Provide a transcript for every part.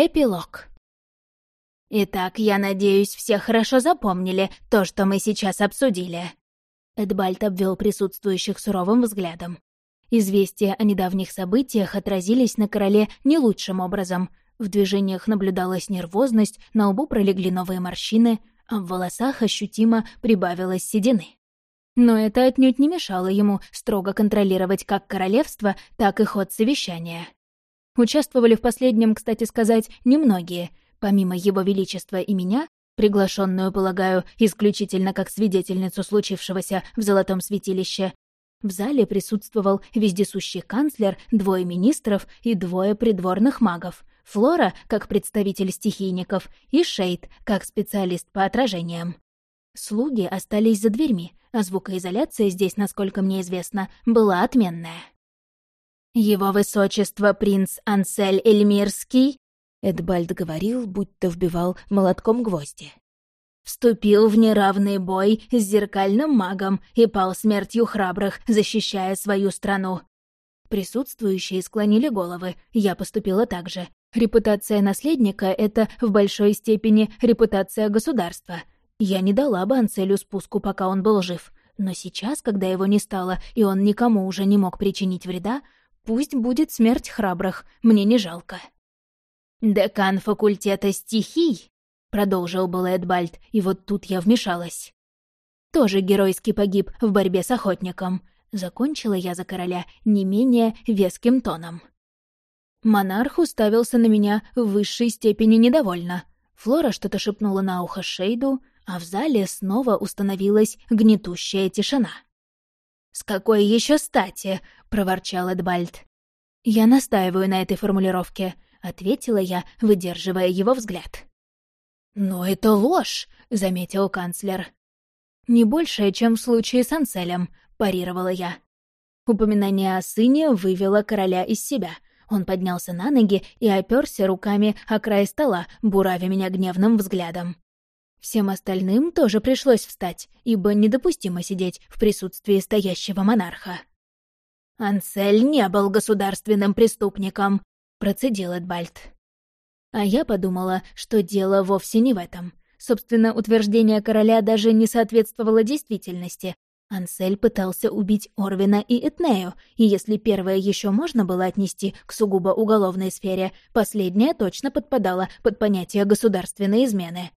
Эпилог. «Итак, я надеюсь, все хорошо запомнили то, что мы сейчас обсудили». Эдбальд обвел присутствующих суровым взглядом. Известия о недавних событиях отразились на короле не лучшим образом. В движениях наблюдалась нервозность, на лбу пролегли новые морщины, а в волосах ощутимо прибавилось седины. Но это отнюдь не мешало ему строго контролировать как королевство, так и ход совещания. Участвовали в последнем, кстати сказать, немногие. Помимо Его Величества и меня, приглашенную, полагаю, исключительно как свидетельницу случившегося в Золотом Святилище, в зале присутствовал вездесущий канцлер, двое министров и двое придворных магов. Флора, как представитель стихийников, и Шейд, как специалист по отражениям. Слуги остались за дверьми, а звукоизоляция здесь, насколько мне известно, была отменная. «Его высочество принц Ансель Эльмирский», — Эдбальд говорил, будто вбивал молотком гвозди. «Вступил в неравный бой с зеркальным магом и пал смертью храбрых, защищая свою страну». Присутствующие склонили головы, я поступила так же. Репутация наследника — это в большой степени репутация государства. Я не дала бы Анцелю спуску, пока он был жив. Но сейчас, когда его не стало, и он никому уже не мог причинить вреда, Пусть будет смерть храбрых, мне не жалко. «Декан факультета стихий», — продолжил был Эдбальд, и вот тут я вмешалась. «Тоже геройски погиб в борьбе с охотником», — закончила я за короля не менее веским тоном. Монарх уставился на меня в высшей степени недовольно. Флора что-то шепнула на ухо Шейду, а в зале снова установилась гнетущая тишина. «С какой еще стати?» — проворчал Эдбальд. «Я настаиваю на этой формулировке», — ответила я, выдерживая его взгляд. «Но это ложь», — заметил канцлер. «Не большее, чем в случае с Анселем», — парировала я. Упоминание о сыне вывело короля из себя. Он поднялся на ноги и оперся руками о край стола, буравя меня гневным взглядом. Всем остальным тоже пришлось встать, ибо недопустимо сидеть в присутствии стоящего монарха. «Ансель не был государственным преступником», — процедил Эдбальд. А я подумала, что дело вовсе не в этом. Собственно, утверждение короля даже не соответствовало действительности. Ансель пытался убить Орвина и Этнею, и если первое еще можно было отнести к сугубо уголовной сфере, последнее точно подпадало под понятие государственной измены.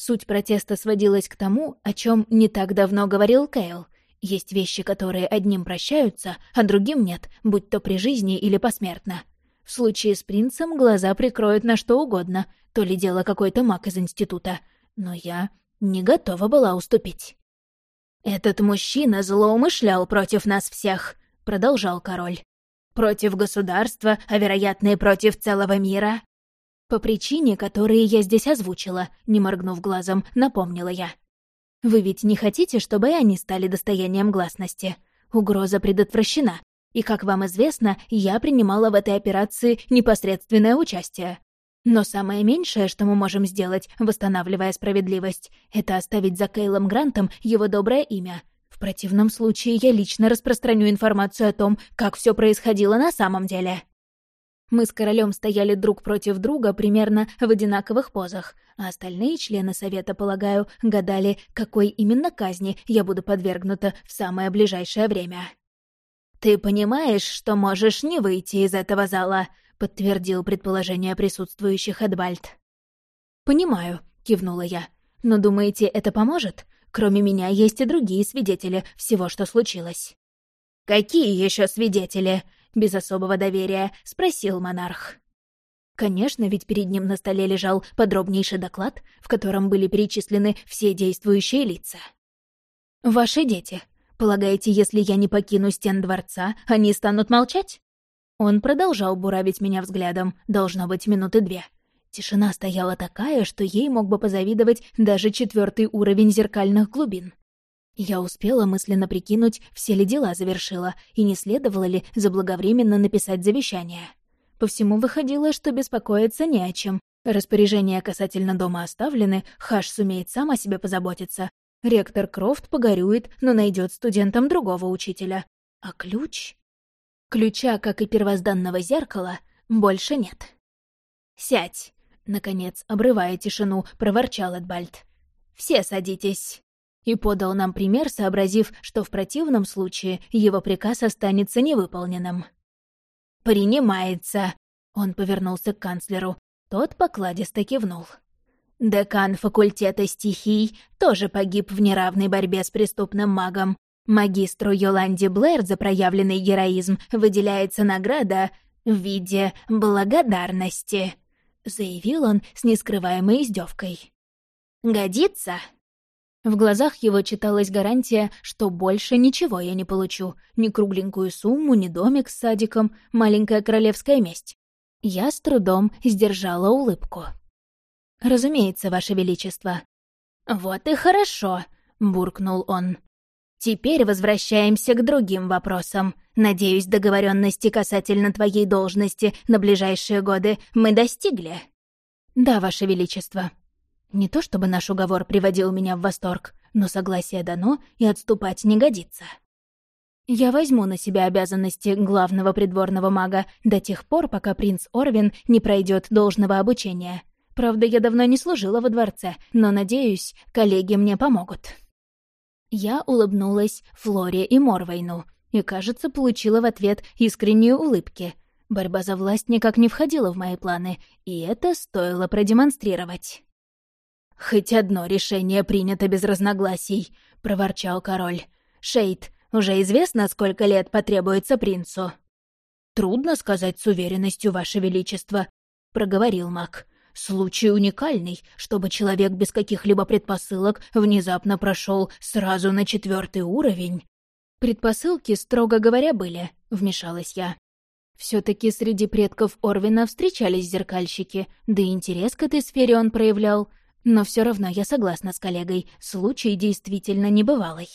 Суть протеста сводилась к тому, о чем не так давно говорил Кейл. Есть вещи, которые одним прощаются, а другим нет, будь то при жизни или посмертно. В случае с принцем глаза прикроют на что угодно, то ли дело какой-то маг из института. Но я не готова была уступить. «Этот мужчина злоумышлял против нас всех», — продолжал король. «Против государства, а вероятно и против целого мира. По причине, которые я здесь озвучила, не моргнув глазом, напомнила я. Вы ведь не хотите, чтобы они стали достоянием гласности? Угроза предотвращена. И, как вам известно, я принимала в этой операции непосредственное участие. Но самое меньшее, что мы можем сделать, восстанавливая справедливость, это оставить за Кейлом Грантом его доброе имя. В противном случае я лично распространю информацию о том, как все происходило на самом деле. Мы с королем стояли друг против друга примерно в одинаковых позах, а остальные члены совета, полагаю, гадали, какой именно казни я буду подвергнута в самое ближайшее время. «Ты понимаешь, что можешь не выйти из этого зала», — подтвердил предположение присутствующих Эдвальд. «Понимаю», — кивнула я. «Но думаете, это поможет? Кроме меня есть и другие свидетели всего, что случилось». «Какие еще свидетели?» Без особого доверия, спросил монарх. Конечно, ведь перед ним на столе лежал подробнейший доклад, в котором были перечислены все действующие лица. «Ваши дети. Полагаете, если я не покину стен дворца, они станут молчать?» Он продолжал буравить меня взглядом, должно быть, минуты две. Тишина стояла такая, что ей мог бы позавидовать даже четвертый уровень зеркальных глубин. Я успела мысленно прикинуть, все ли дела завершила, и не следовало ли заблаговременно написать завещание. По всему выходило, что беспокоиться не о чем. Распоряжения касательно дома оставлены, Хаш сумеет сам о себе позаботиться. Ректор Крофт погорюет, но найдет студентам другого учителя. А ключ? Ключа, как и первозданного зеркала, больше нет. «Сядь!» — Наконец, обрывая тишину, проворчал Эдбальд. «Все садитесь!» И подал нам пример, сообразив, что в противном случае его приказ останется невыполненным. «Принимается!» Он повернулся к канцлеру. Тот покладисто кивнул. Декан факультета стихий тоже погиб в неравной борьбе с преступным магом. Магистру Йоланде Блэр за проявленный героизм выделяется награда в виде благодарности», — заявил он с нескрываемой издевкой. «Годится?» В глазах его читалась гарантия, что больше ничего я не получу. Ни кругленькую сумму, ни домик с садиком, маленькая королевская месть. Я с трудом сдержала улыбку. «Разумеется, Ваше Величество». «Вот и хорошо», — буркнул он. «Теперь возвращаемся к другим вопросам. Надеюсь, договоренности касательно твоей должности на ближайшие годы мы достигли». «Да, Ваше Величество». Не то чтобы наш уговор приводил меня в восторг, но согласие дано, и отступать не годится. Я возьму на себя обязанности главного придворного мага до тех пор, пока принц Орвин не пройдет должного обучения. Правда, я давно не служила во дворце, но, надеюсь, коллеги мне помогут. Я улыбнулась Флоре и Морвейну и, кажется, получила в ответ искренние улыбки. Борьба за власть никак не входила в мои планы, и это стоило продемонстрировать. «Хоть одно решение принято без разногласий», — проворчал король. «Шейд, уже известно, сколько лет потребуется принцу?» «Трудно сказать с уверенностью, Ваше Величество», — проговорил маг. Случай уникальный, чтобы человек без каких-либо предпосылок внезапно прошел сразу на четвертый уровень. Предпосылки, строго говоря, были, вмешалась я. все таки среди предков Орвина встречались зеркальщики, да и интерес к этой сфере он проявлял. Но все равно я согласна с коллегой, случай действительно небывалый.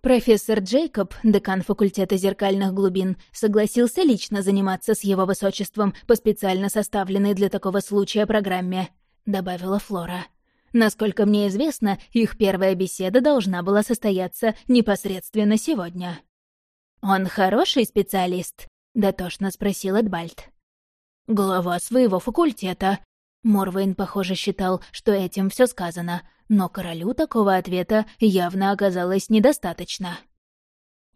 Профессор Джейкоб, декан факультета зеркальных глубин, согласился лично заниматься с его высочеством по специально составленной для такого случая программе, добавила Флора. Насколько мне известно, их первая беседа должна была состояться непосредственно сегодня. «Он хороший специалист?» — дотошно спросил Эдбальд. «Глава своего факультета». Морвейн, похоже, считал, что этим все сказано — но королю такого ответа явно оказалось недостаточно.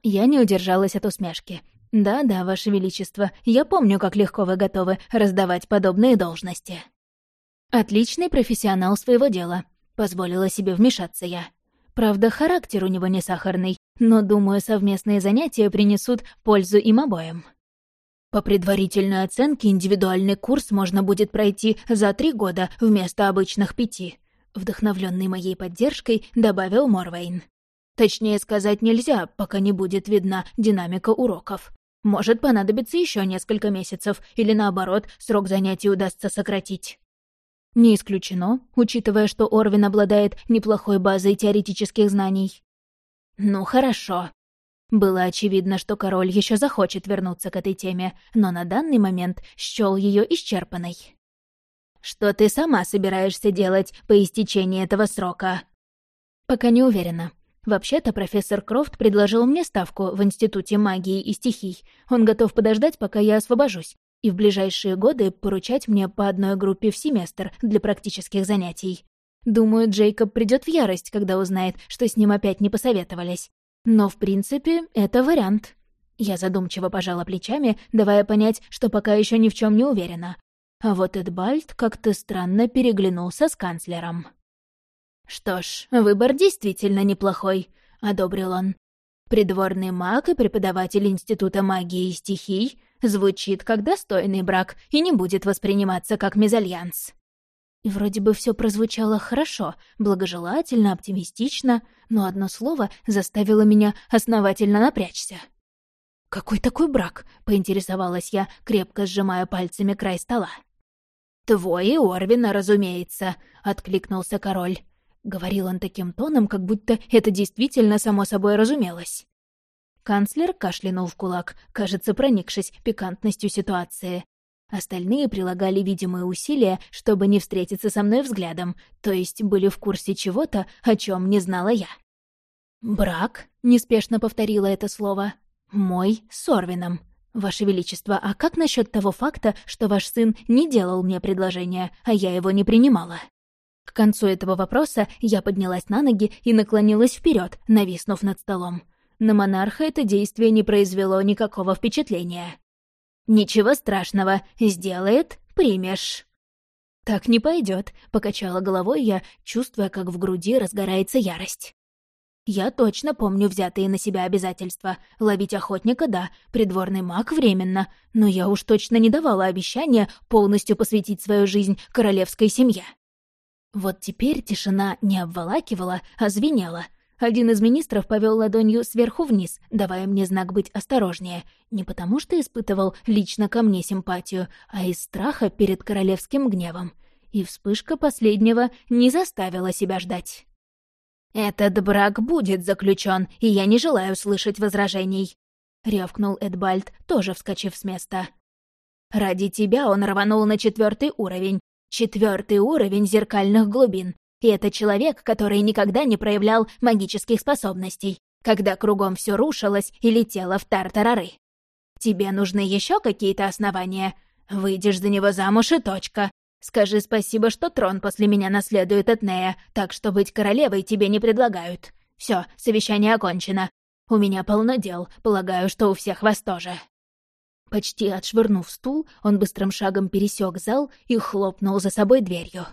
Я не удержалась от усмешки. «Да-да, Ваше Величество, я помню, как легко вы готовы раздавать подобные должности». «Отличный профессионал своего дела», — позволила себе вмешаться я. Правда, характер у него не сахарный, но, думаю, совместные занятия принесут пользу им обоим. По предварительной оценке, индивидуальный курс можно будет пройти за три года вместо обычных пяти. Вдохновленный моей поддержкой, добавил Морвейн. Точнее сказать нельзя, пока не будет видна динамика уроков. Может понадобиться еще несколько месяцев, или наоборот, срок занятий удастся сократить. Не исключено, учитывая, что Орвин обладает неплохой базой теоретических знаний. Ну хорошо. Было очевидно, что король еще захочет вернуться к этой теме, но на данный момент счел ее исчерпанной. Что ты сама собираешься делать по истечении этого срока?» «Пока не уверена. Вообще-то профессор Крофт предложил мне ставку в Институте магии и стихий. Он готов подождать, пока я освобожусь, и в ближайшие годы поручать мне по одной группе в семестр для практических занятий. Думаю, Джейкоб придет в ярость, когда узнает, что с ним опять не посоветовались. Но, в принципе, это вариант». Я задумчиво пожала плечами, давая понять, что пока еще ни в чем не уверена. А вот Эдбальд как-то странно переглянулся с канцлером. «Что ж, выбор действительно неплохой», — одобрил он. «Придворный маг и преподаватель Института магии и стихий звучит как достойный брак и не будет восприниматься как мезальянс». И вроде бы все прозвучало хорошо, благожелательно, оптимистично, но одно слово заставило меня основательно напрячься. «Какой такой брак?» — поинтересовалась я, крепко сжимая пальцами край стола. «Твой и Орвина, разумеется», — откликнулся король. Говорил он таким тоном, как будто это действительно само собой разумелось. Канцлер кашлянул в кулак, кажется, проникшись пикантностью ситуации. Остальные прилагали видимые усилия, чтобы не встретиться со мной взглядом, то есть были в курсе чего-то, о чем не знала я. «Брак?» — неспешно повторила это слово. «Мой с Орвином. «Ваше Величество, а как насчет того факта, что ваш сын не делал мне предложение, а я его не принимала?» К концу этого вопроса я поднялась на ноги и наклонилась вперед, нависнув над столом. На монарха это действие не произвело никакого впечатления. «Ничего страшного, сделает, примешь». «Так не пойдет, покачала головой я, чувствуя, как в груди разгорается ярость. Я точно помню взятые на себя обязательства. Ловить охотника — да, придворный маг — временно. Но я уж точно не давала обещания полностью посвятить свою жизнь королевской семье. Вот теперь тишина не обволакивала, а звенела. Один из министров повел ладонью сверху вниз, давая мне знак быть осторожнее. Не потому что испытывал лично ко мне симпатию, а из страха перед королевским гневом. И вспышка последнего не заставила себя ждать. «Этот брак будет заключен, и я не желаю слышать возражений», — рявкнул Эдбальд, тоже вскочив с места. «Ради тебя он рванул на четвертый уровень, Четвертый уровень зеркальных глубин. И это человек, который никогда не проявлял магических способностей, когда кругом все рушилось и летело в тартарары. Тебе нужны еще какие-то основания? Выйдешь за него замуж и точка. Скажи спасибо, что трон после меня наследует от Нея, так что быть королевой тебе не предлагают. Все, совещание окончено. У меня полно дел, полагаю, что у всех вас тоже. Почти отшвырнув стул, он быстрым шагом пересек зал и хлопнул за собой дверью.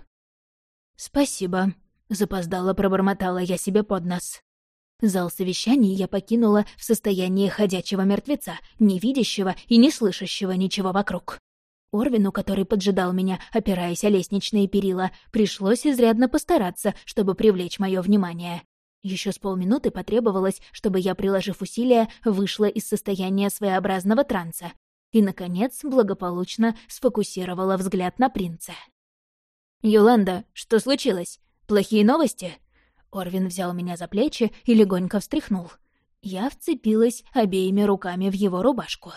«Спасибо», — запоздало пробормотала я себе под нос. Зал совещаний я покинула в состоянии ходячего мертвеца, не видящего и не слышащего ничего вокруг. Орвину, который поджидал меня, опираясь о лестничные перила, пришлось изрядно постараться, чтобы привлечь мое внимание. Еще с полминуты потребовалось, чтобы я, приложив усилия, вышла из состояния своеобразного транса, и, наконец, благополучно сфокусировала взгляд на принца. «Юланда, что случилось? Плохие новости?» Орвин взял меня за плечи и легонько встряхнул. Я вцепилась обеими руками в его рубашку.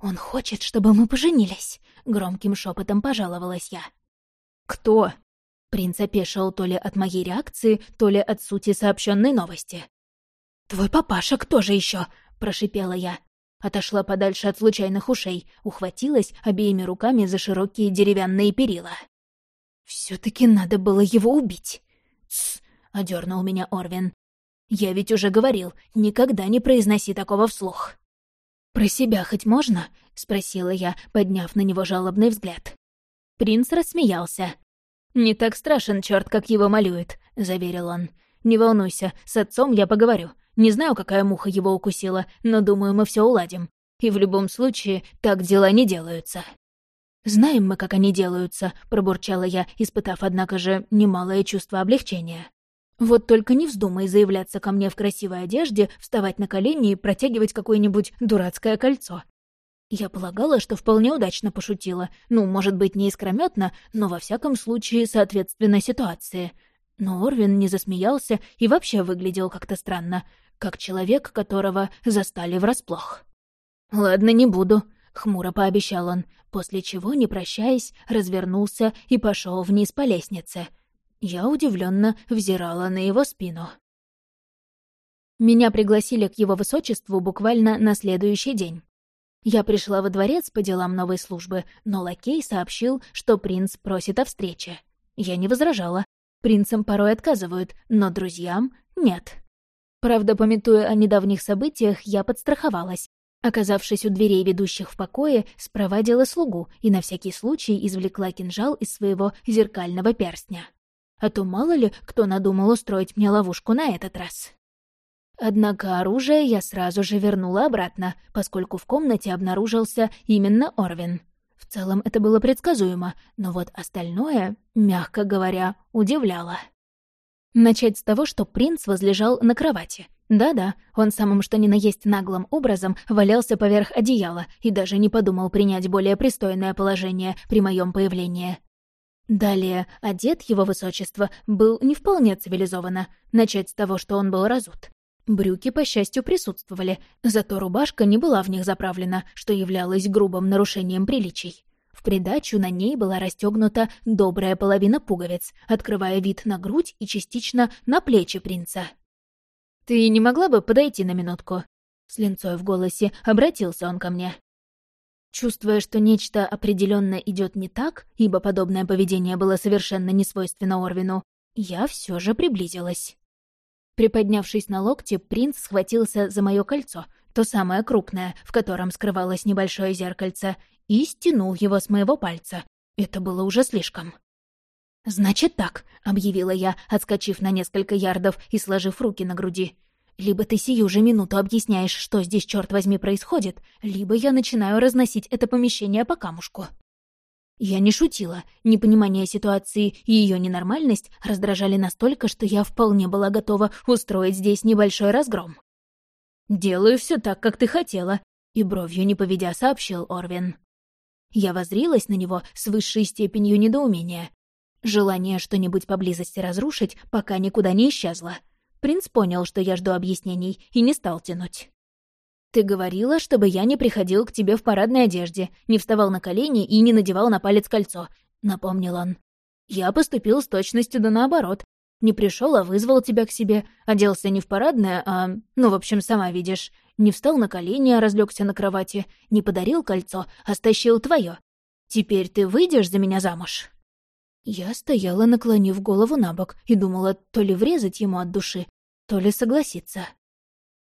«Он хочет, чтобы мы поженились», — громким шепотом пожаловалась я. «Кто?» Принц опешил то ли от моей реакции, то ли от сути сообщенной новости. «Твой папаша кто же еще? прошипела я. Отошла подальше от случайных ушей, ухватилась обеими руками за широкие деревянные перила. Все таки надо было его убить. «Тсс!» — одернул меня Орвин. «Я ведь уже говорил, никогда не произноси такого вслух». «Про себя хоть можно?» — спросила я, подняв на него жалобный взгляд. Принц рассмеялся. «Не так страшен черт, как его малюет», — заверил он. «Не волнуйся, с отцом я поговорю. Не знаю, какая муха его укусила, но думаю, мы все уладим. И в любом случае, так дела не делаются». «Знаем мы, как они делаются», — пробурчала я, испытав, однако же, немалое чувство облегчения. «Вот только не вздумай заявляться ко мне в красивой одежде, вставать на колени и протягивать какое-нибудь дурацкое кольцо. Я полагала, что вполне удачно пошутила. Ну, может быть, не искрометно, но во всяком случае соответственно ситуации. Но Орвин не засмеялся и вообще выглядел как-то странно как человек, которого застали врасплох. «Ладно, не буду», — хмуро пообещал он, после чего, не прощаясь, развернулся и пошел вниз по лестнице. Я удивленно взирала на его спину. Меня пригласили к его высочеству буквально на следующий день. Я пришла во дворец по делам новой службы, но лакей сообщил, что принц просит о встрече. Я не возражала. Принцам порой отказывают, но друзьям — нет. Правда, пометуя о недавних событиях, я подстраховалась. Оказавшись у дверей, ведущих в покое, спровадила слугу и на всякий случай извлекла кинжал из своего зеркального перстня. А то мало ли, кто надумал устроить мне ловушку на этот раз. Однако оружие я сразу же вернула обратно, поскольку в комнате обнаружился именно Орвин. В целом это было предсказуемо, но вот остальное, мягко говоря, удивляло. Начать с того, что принц возлежал на кровати. Да-да, он самым что ни на есть наглым образом валялся поверх одеяла и даже не подумал принять более пристойное положение при моем появлении. Далее, одет его высочество был не вполне цивилизованно, начать с того, что он был разут. Брюки, по счастью, присутствовали, зато рубашка не была в них заправлена, что являлось грубым нарушением приличий. В придачу на ней была расстегнута добрая половина пуговиц, открывая вид на грудь и частично на плечи принца. «Ты не могла бы подойти на минутку?» С линцой в голосе обратился он ко мне. Чувствуя, что нечто определенно идет не так, ибо подобное поведение было совершенно несвойственно Орвину, я все же приблизилась. Приподнявшись на локте, принц схватился за мое кольцо, то самое крупное, в котором скрывалось небольшое зеркальце, и стянул его с моего пальца. Это было уже слишком. «Значит так», — объявила я, отскочив на несколько ярдов и сложив руки на груди. Либо ты сию же минуту объясняешь, что здесь, черт возьми, происходит, либо я начинаю разносить это помещение по камушку. Я не шутила. Непонимание ситуации и ее ненормальность раздражали настолько, что я вполне была готова устроить здесь небольшой разгром. «Делаю все так, как ты хотела», — и бровью не поведя сообщил Орвин. Я возрилась на него с высшей степенью недоумения. Желание что-нибудь поблизости разрушить пока никуда не исчезло. Принц понял, что я жду объяснений, и не стал тянуть. «Ты говорила, чтобы я не приходил к тебе в парадной одежде, не вставал на колени и не надевал на палец кольцо», — напомнил он. «Я поступил с точностью да наоборот. Не пришел, а вызвал тебя к себе, оделся не в парадное, а... Ну, в общем, сама видишь. Не встал на колени, а разлегся на кровати, не подарил кольцо, а стащил твое. Теперь ты выйдешь за меня замуж?» Я стояла, наклонив голову на бок, и думала то ли врезать ему от души, то ли согласиться.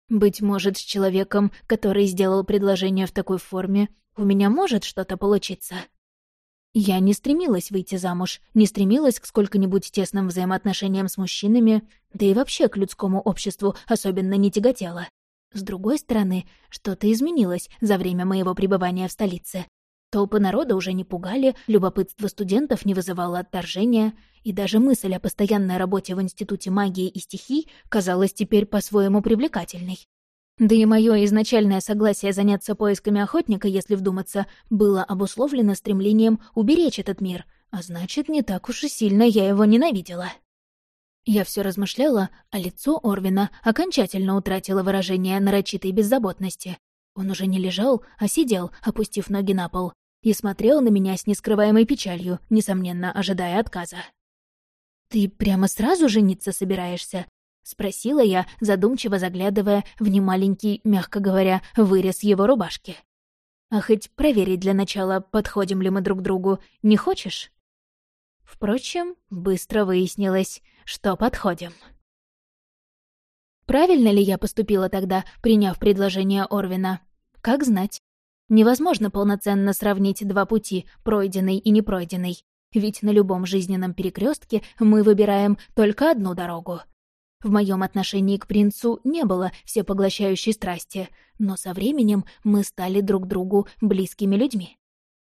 Быть может, с человеком, который сделал предложение в такой форме, у меня может что-то получиться. Я не стремилась выйти замуж, не стремилась к сколько-нибудь тесным взаимоотношениям с мужчинами, да и вообще к людскому обществу особенно не тяготела. С другой стороны, что-то изменилось за время моего пребывания в столице. Толпы народа уже не пугали, любопытство студентов не вызывало отторжения, и даже мысль о постоянной работе в Институте магии и стихий казалась теперь по-своему привлекательной. Да и мое изначальное согласие заняться поисками охотника, если вдуматься, было обусловлено стремлением уберечь этот мир, а значит, не так уж и сильно я его ненавидела. Я все размышляла, а лицо Орвина окончательно утратило выражение нарочитой беззаботности. Он уже не лежал, а сидел, опустив ноги на пол, и смотрел на меня с нескрываемой печалью, несомненно, ожидая отказа. «Ты прямо сразу жениться собираешься?» — спросила я, задумчиво заглядывая в немаленький, мягко говоря, вырез его рубашки. «А хоть проверить для начала, подходим ли мы друг другу, не хочешь?» Впрочем, быстро выяснилось, что подходим. Правильно ли я поступила тогда, приняв предложение Орвина? Как знать. Невозможно полноценно сравнить два пути, пройденный и непройденный. Ведь на любом жизненном перекрестке мы выбираем только одну дорогу. В моем отношении к принцу не было всепоглощающей страсти, но со временем мы стали друг другу близкими людьми.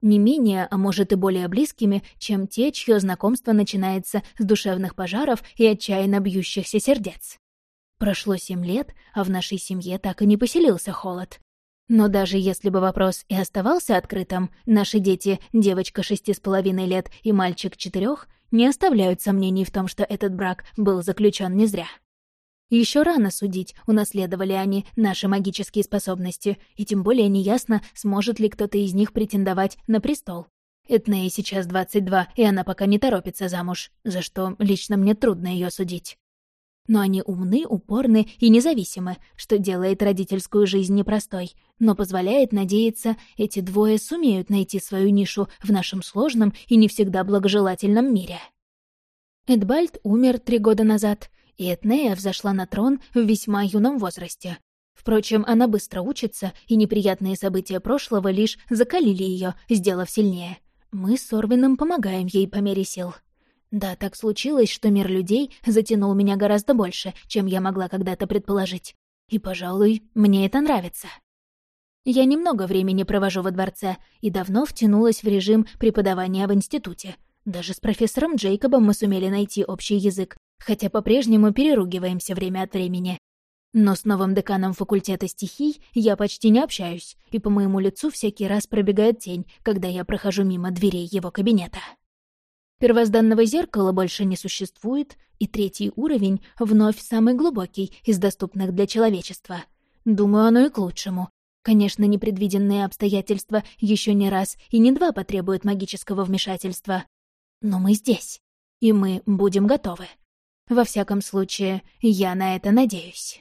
Не менее, а может и более близкими, чем те, чье знакомство начинается с душевных пожаров и отчаянно бьющихся сердец. Прошло семь лет, а в нашей семье так и не поселился холод. Но даже если бы вопрос и оставался открытым, наши дети, девочка шести с половиной лет и мальчик четырех, не оставляют сомнений в том, что этот брак был заключен не зря. Еще рано судить, унаследовали они наши магические способности, и тем более неясно, сможет ли кто-то из них претендовать на престол. Этнее сейчас 22, и она пока не торопится замуж, за что лично мне трудно ее судить. Но они умны, упорны и независимы, что делает родительскую жизнь непростой, но позволяет надеяться, эти двое сумеют найти свою нишу в нашем сложном и не всегда благожелательном мире. Эдбальд умер три года назад, и Этнея взошла на трон в весьма юном возрасте. Впрочем, она быстро учится, и неприятные события прошлого лишь закалили ее, сделав сильнее. Мы с Орвином помогаем ей по мере сил. Да, так случилось, что мир людей затянул меня гораздо больше, чем я могла когда-то предположить. И, пожалуй, мне это нравится. Я немного времени провожу во дворце и давно втянулась в режим преподавания в институте. Даже с профессором Джейкобом мы сумели найти общий язык, хотя по-прежнему переругиваемся время от времени. Но с новым деканом факультета стихий я почти не общаюсь, и по моему лицу всякий раз пробегает тень, когда я прохожу мимо дверей его кабинета. Первозданного зеркала больше не существует, и третий уровень вновь самый глубокий из доступных для человечества. Думаю, оно и к лучшему. Конечно, непредвиденные обстоятельства еще не раз и не два потребуют магического вмешательства. Но мы здесь, и мы будем готовы. Во всяком случае, я на это надеюсь.